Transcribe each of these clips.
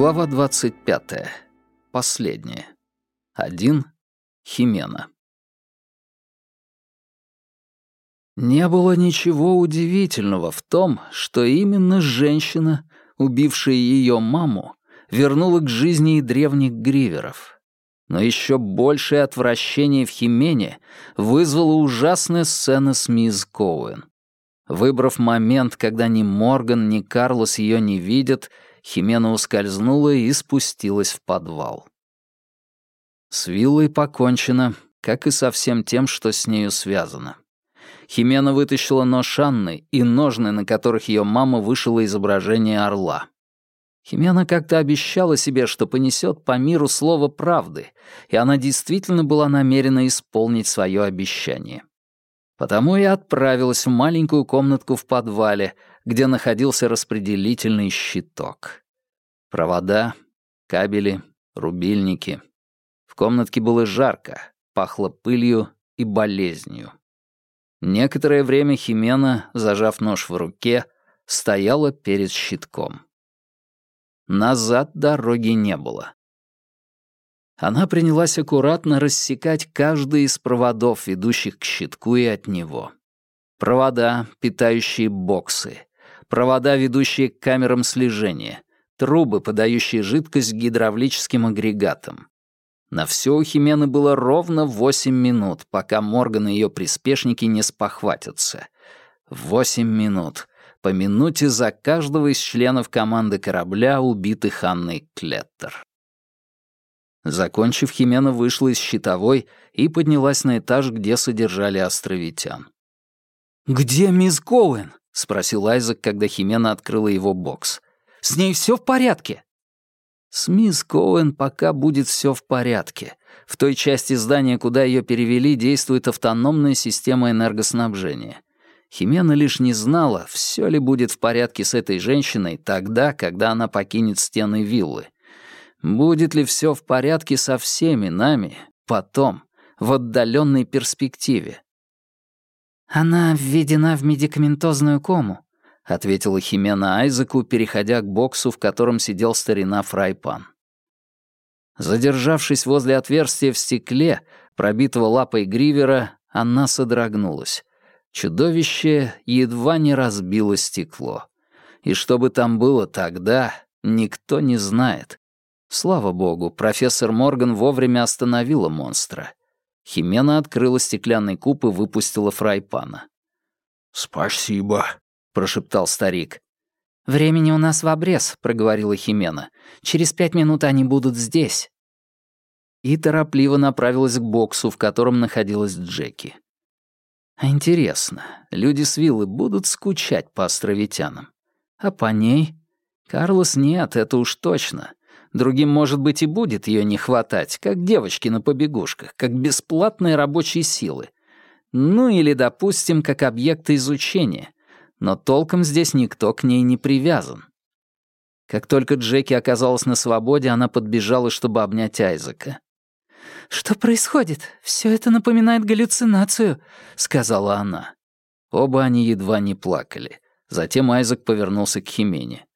Глава 25. Последняя. Один. Химена. Не было ничего удивительного в том, что именно женщина, убившая ее маму, вернула к жизни и древних гриверов. Но еще большее отвращение в Химене вызвала ужасная сцена с мисс Коуэн. Выбрав момент, когда ни Морган, ни Карлос ее не видят, Химена ускользнула и спустилась в подвал. С виллой покончено, как и со всем тем, что с нею связано. Химена вытащила нож Анны и ножны, на которых ее мама вышила изображение орла. Химена как-то обещала себе, что понесет по миру слово правды, и она действительно была намерена исполнить свое обещание. Потому и отправилась в маленькую комнатку в подвале, где находился распределительный щиток. Провода, кабели, рубильники. В комнатке было жарко, пахло пылью и болезнью. Некоторое время Химена, зажав нож в руке, стояла перед щитком. Назад дороги не было. Она принялась аккуратно рассекать каждый из проводов, ведущих к щитку и от него. Провода, питающие боксы, провода, ведущие к камерам слежения, трубы, подающие жидкость гидравлическим агрегатам. На все у Химены было ровно восемь минут, пока Морган и ее приспешники не спохватятся. Восемь минут. По минуте за каждого из членов команды корабля, убитых Анной Клеттер. Закончив, Химена вышла из щитовой и поднялась на этаж, где содержали островитян. «Где мисс Коуэн?» — спросил Айзек, когда Химена открыла его бокс. «С ней все в порядке?» С мисс Коуэн пока будет все в порядке. В той части здания, куда ее перевели, действует автономная система энергоснабжения. Химена лишь не знала, все ли будет в порядке с этой женщиной тогда, когда она покинет стены виллы. Будет ли все в порядке со всеми нами потом, в отдаленной перспективе? Она введена в медикаментозную кому, ответила Химена Айзеку, переходя к боксу, в котором сидел старина Фрайпан. Задержавшись возле отверстия в стекле, пробитого лапой гривера, она содрогнулась. Чудовище едва не разбило стекло. И что бы там было тогда, никто не знает. Слава богу, профессор Морган вовремя остановила монстра. Химена открыла стеклянный куб и выпустила фрайпана. «Спасибо», прошептал старик. «Времени у нас в обрез», — проговорила Химена. «Через пять минут они будут здесь». И торопливо направилась к боксу, в котором находилась Джеки. Интересно, люди с виллы будут скучать по островитянам? А по ней? Карлос нет, это уж точно. Другим, может быть, и будет ее не хватать, как девочки на побегушках, как бесплатные рабочие силы. Ну или, допустим, как объекты изучения но толком здесь никто к ней не привязан. Как только Джеки оказалась на свободе, она подбежала, чтобы обнять Айзека. «Что происходит? Все это напоминает галлюцинацию», — сказала она. Оба они едва не плакали. Затем Айзек повернулся к Химене.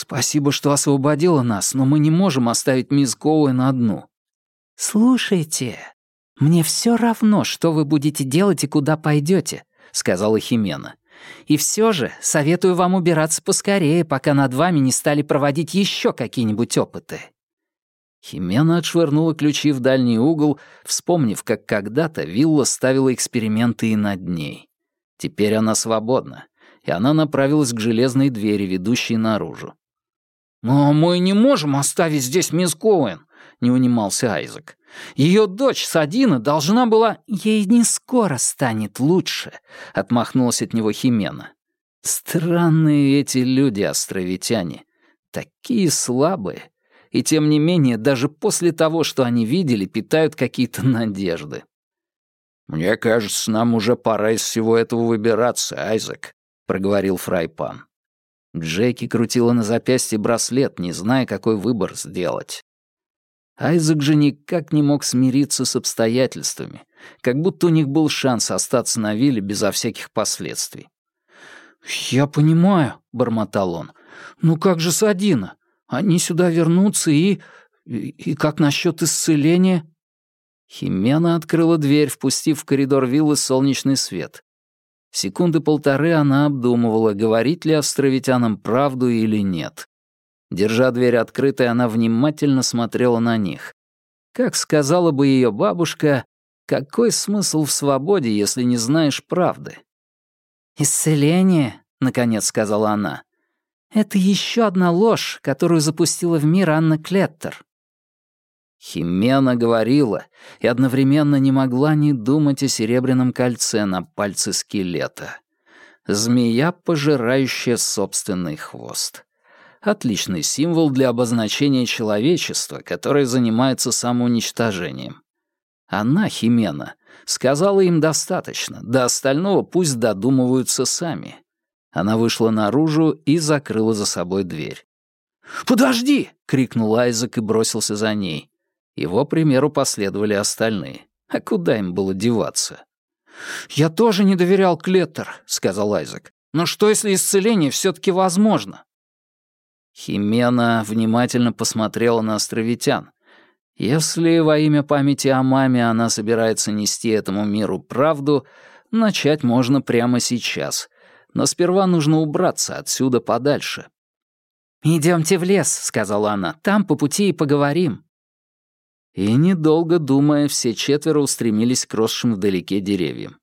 «Спасибо, что освободила нас, но мы не можем оставить мисс Коуэн одну». «Слушайте, мне все равно, что вы будете делать и куда пойдете», — сказала Химена. И все же советую вам убираться поскорее, пока над вами не стали проводить еще какие-нибудь опыты». Химена отшвырнула ключи в дальний угол, вспомнив, как когда-то Вилла ставила эксперименты и над ней. Теперь она свободна, и она направилась к железной двери, ведущей наружу. «Но мы не можем оставить здесь мисс Коуэн», — не унимался Айзек. Ее дочь Садина должна была... Ей не скоро станет лучше, отмахнулась от него Химена. Странные эти люди, островитяне. Такие слабые. И тем не менее, даже после того, что они видели, питают какие-то надежды. «Мне кажется, нам уже пора из всего этого выбираться, Айзек», — проговорил Фрайпан. Джеки крутила на запястье браслет, не зная, какой выбор сделать. Айзек же никак не мог смириться с обстоятельствами, как будто у них был шанс остаться на вилле безо всяких последствий. «Я понимаю», — бормотал он. «Ну как же Садина? Они сюда вернутся и... И как насчет исцеления?» Химена открыла дверь, впустив в коридор виллы солнечный свет. Секунды полторы она обдумывала, говорить ли островитянам правду или нет. Держа дверь открытой, она внимательно смотрела на них. Как сказала бы ее бабушка, какой смысл в свободе, если не знаешь правды? «Исцеление», — наконец сказала она, — «это еще одна ложь, которую запустила в мир Анна Клеттер. Химена говорила и одновременно не могла не думать о серебряном кольце на пальце скелета. Змея, пожирающая собственный хвост. Отличный символ для обозначения человечества, которое занимается самоуничтожением. Она, Химена, сказала им достаточно, до остального пусть додумываются сами. Она вышла наружу и закрыла за собой дверь. «Подожди!» — крикнул Айзек и бросился за ней. Его примеру последовали остальные. А куда им было деваться? «Я тоже не доверял Клеттер», — сказал Айзек. «Но что, если исцеление все таки возможно?» Химена внимательно посмотрела на островитян. Если во имя памяти о маме она собирается нести этому миру правду, начать можно прямо сейчас. Но сперва нужно убраться отсюда подальше. «Идемте в лес», — сказала она. «Там по пути и поговорим». И, недолго думая, все четверо устремились к росшим вдалеке деревьям.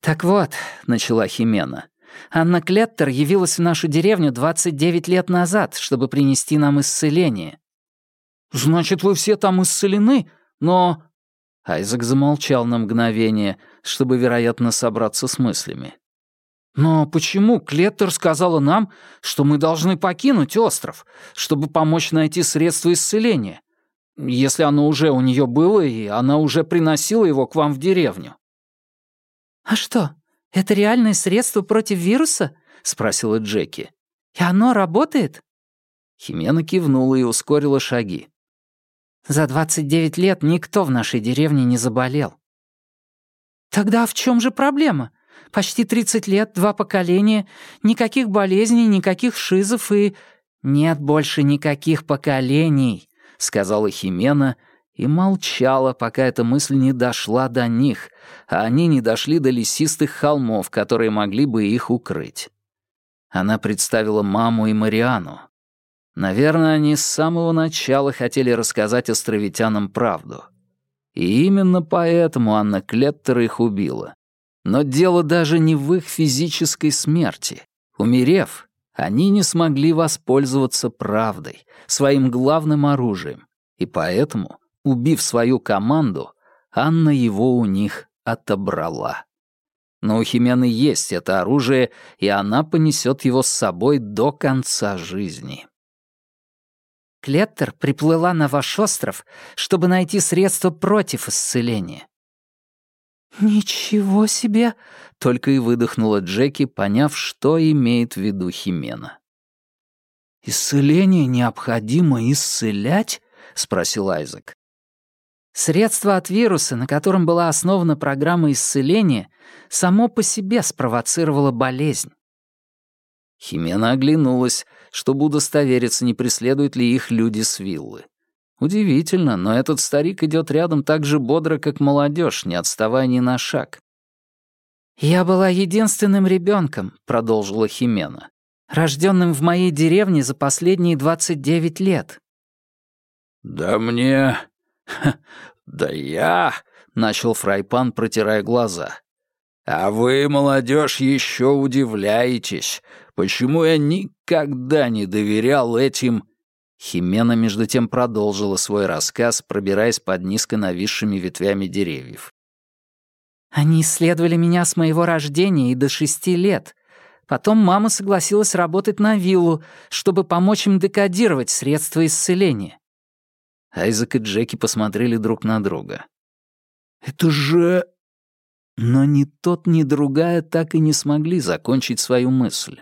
«Так вот», — начала Химена, — «Анна Клеттер явилась в нашу деревню 29 лет назад, чтобы принести нам исцеление». «Значит, вы все там исцелены, но...» Айзек замолчал на мгновение, чтобы, вероятно, собраться с мыслями. «Но почему Клеттер сказала нам, что мы должны покинуть остров, чтобы помочь найти средства исцеления? Если оно уже у нее было, и она уже приносила его к вам в деревню». «А что, это реальное средство против вируса?» — спросила Джеки. «И оно работает?» Химена кивнула и ускорила шаги. «За 29 лет никто в нашей деревне не заболел». «Тогда в чем же проблема? Почти 30 лет, два поколения, никаких болезней, никаких шизов и...» «Нет больше никаких поколений», сказала Химена и молчала, пока эта мысль не дошла до них, а они не дошли до лесистых холмов, которые могли бы их укрыть. Она представила маму и Мариану. Наверное, они с самого начала хотели рассказать островитянам правду. И именно поэтому Анна Клеттер их убила. Но дело даже не в их физической смерти. Умерев, они не смогли воспользоваться правдой, своим главным оружием, и поэтому, убив свою команду, Анна его у них отобрала. Но у Химены есть это оружие, и она понесет его с собой до конца жизни. Клеттер приплыла на ваш остров, чтобы найти средства против исцеления. «Ничего себе!» — только и выдохнула Джеки, поняв, что имеет в виду Химена. «Исцеление необходимо исцелять?» — спросил Айзек. Средство от вируса, на котором была основана программа исцеления, само по себе спровоцировало болезнь. Химена оглянулась, чтобы удостовериться, не преследуют ли их люди с виллы. Удивительно, но этот старик идет рядом так же бодро, как молодежь, не отставая ни на шаг. «Я была единственным ребенком», — продолжила Химена, рожденным в моей деревне за последние 29 лет». «Да мне... да я...» — начал Фрайпан, протирая глаза. «А вы, молодежь, еще удивляетесь, почему я никогда не доверял этим...» Химена между тем продолжила свой рассказ, пробираясь под низко нависшими ветвями деревьев. «Они исследовали меня с моего рождения и до шести лет. Потом мама согласилась работать на виллу, чтобы помочь им декодировать средства исцеления». Айзек и Джеки посмотрели друг на друга. «Это же...» Но ни тот, ни другая так и не смогли закончить свою мысль.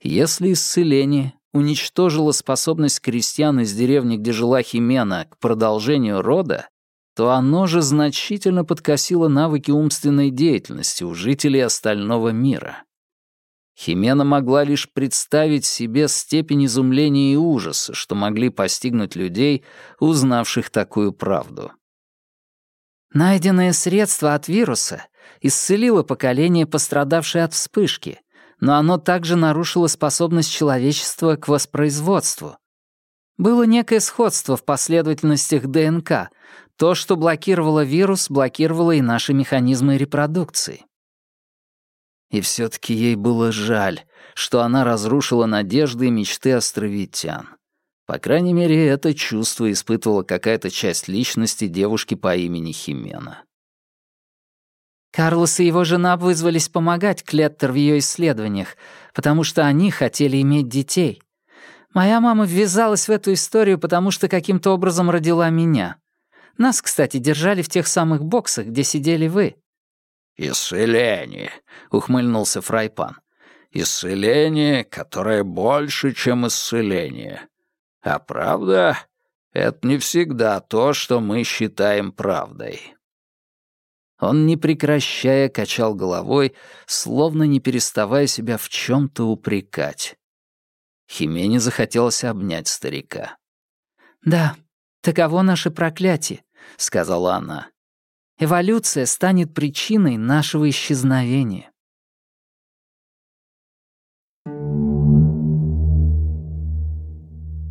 Если исцеление уничтожило способность крестьян из деревни, где жила Химена, к продолжению рода, то оно же значительно подкосило навыки умственной деятельности у жителей остального мира. Химена могла лишь представить себе степень изумления и ужаса, что могли постигнуть людей, узнавших такую правду. Найденное средство от вируса исцелило поколение, пострадавшее от вспышки, но оно также нарушило способность человечества к воспроизводству. Было некое сходство в последовательностях ДНК. То, что блокировало вирус, блокировало и наши механизмы репродукции. И все таки ей было жаль, что она разрушила надежды и мечты островитян. По крайней мере, это чувство испытывала какая-то часть личности девушки по имени Химена. Карлос и его жена вызвались помогать Клеттер в ее исследованиях, потому что они хотели иметь детей. Моя мама ввязалась в эту историю, потому что каким-то образом родила меня. Нас, кстати, держали в тех самых боксах, где сидели вы. «Исцеление», — ухмыльнулся Фрайпан. «Исцеление, которое больше, чем исцеление. А правда — это не всегда то, что мы считаем правдой». Он, не прекращая, качал головой, словно не переставая себя в чем то упрекать. Химене захотелось обнять старика. «Да, таково наше проклятие», — сказала она. Эволюция станет причиной нашего исчезновения.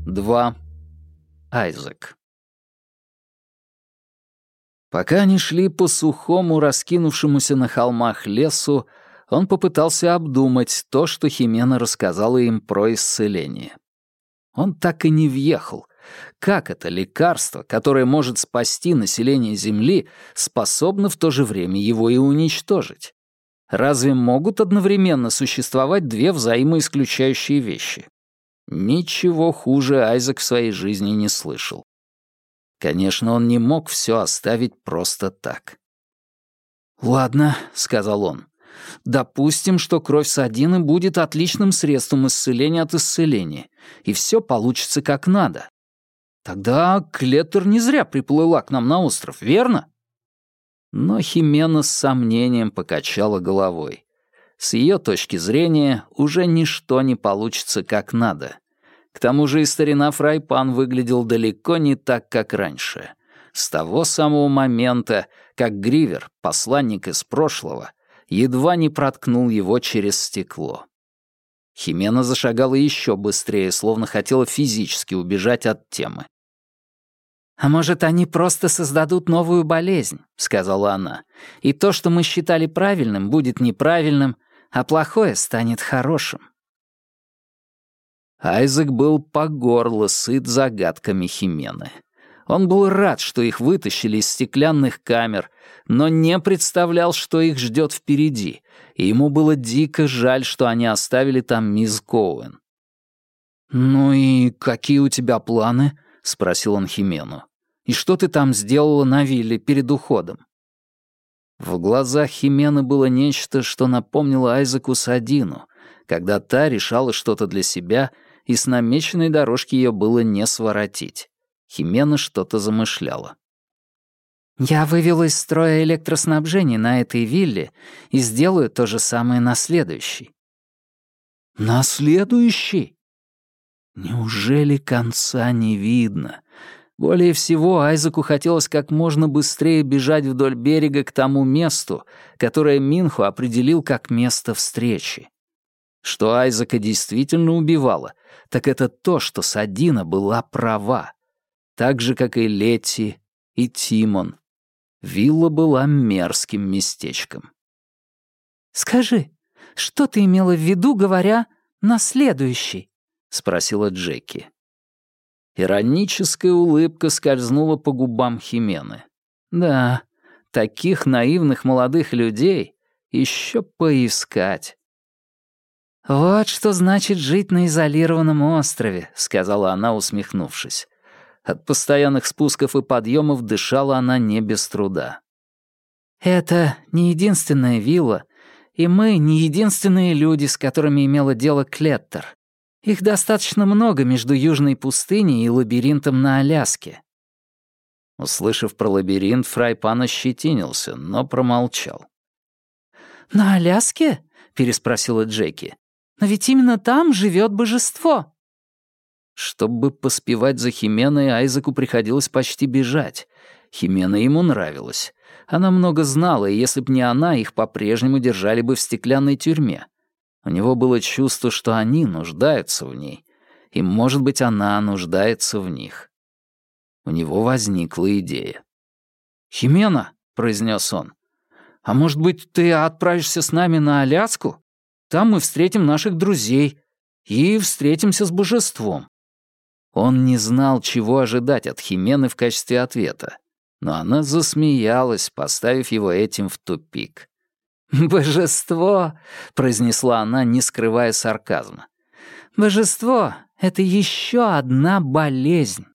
Два. Айзек. Пока они шли по сухому, раскинувшемуся на холмах лесу, он попытался обдумать то, что Химена рассказала им про исцеление. Он так и не въехал, как это лекарство, которое может спасти население Земли, способно в то же время его и уничтожить? Разве могут одновременно существовать две взаимоисключающие вещи? Ничего хуже Айзек в своей жизни не слышал. Конечно, он не мог все оставить просто так. «Ладно», — сказал он, — «допустим, что кровь Садины будет отличным средством исцеления от исцеления, и все получится как надо. Тогда Клеттер не зря приплыла к нам на остров, верно? Но Химена с сомнением покачала головой. С ее точки зрения уже ничто не получится как надо. К тому же и старина Фрайпан выглядел далеко не так, как раньше. С того самого момента, как Гривер, посланник из прошлого, едва не проткнул его через стекло. Химена зашагала еще быстрее, словно хотела физически убежать от темы. «А может, они просто создадут новую болезнь», — сказала она. «И то, что мы считали правильным, будет неправильным, а плохое станет хорошим». Айзек был по горло сыт загадками Химены. Он был рад, что их вытащили из стеклянных камер, но не представлял, что их ждет впереди, и ему было дико жаль, что они оставили там мисс Коуэн. «Ну и какие у тебя планы?» — спросил он Химену. И что ты там сделала на вилле перед уходом?» В глазах Химены было нечто, что напомнило Айзеку Садину, когда та решала что-то для себя, и с намеченной дорожки ее было не своротить. Химена что-то замышляла. «Я вывела из строя электроснабжение на этой вилле и сделаю то же самое на следующей». «На следующей?» Неужели конца не видно? Более всего, Айзеку хотелось как можно быстрее бежать вдоль берега к тому месту, которое Минху определил как место встречи. Что Айзека действительно убивало, так это то, что Садина была права. Так же, как и Летти и Тимон. Вилла была мерзким местечком. «Скажи, что ты имела в виду, говоря «на следующий»?» — спросила Джеки. Ироническая улыбка скользнула по губам Химены. Да, таких наивных молодых людей еще поискать. «Вот что значит жить на изолированном острове», — сказала она, усмехнувшись. От постоянных спусков и подъемов дышала она не без труда. «Это не единственная вилла, и мы не единственные люди, с которыми имела дело Клеттер. Их достаточно много между Южной пустыней и лабиринтом на Аляске». Услышав про лабиринт, Фрайпан ощетинился, но промолчал. «На Аляске?» — переспросила Джеки. Но ведь именно там живет божество». Чтобы поспевать за Хименой, Айзеку приходилось почти бежать. Химена ему нравилась. Она много знала, и если б не она, их по-прежнему держали бы в стеклянной тюрьме. У него было чувство, что они нуждаются в ней, и, может быть, она нуждается в них. У него возникла идея. «Химена», — произнес он, — «а может быть, ты отправишься с нами на Аляску? Там мы встретим наших друзей и встретимся с божеством». Он не знал, чего ожидать от Химены в качестве ответа, но она засмеялась, поставив его этим в тупик. «Божество!» — произнесла она, не скрывая сарказма. «Божество — это еще одна болезнь».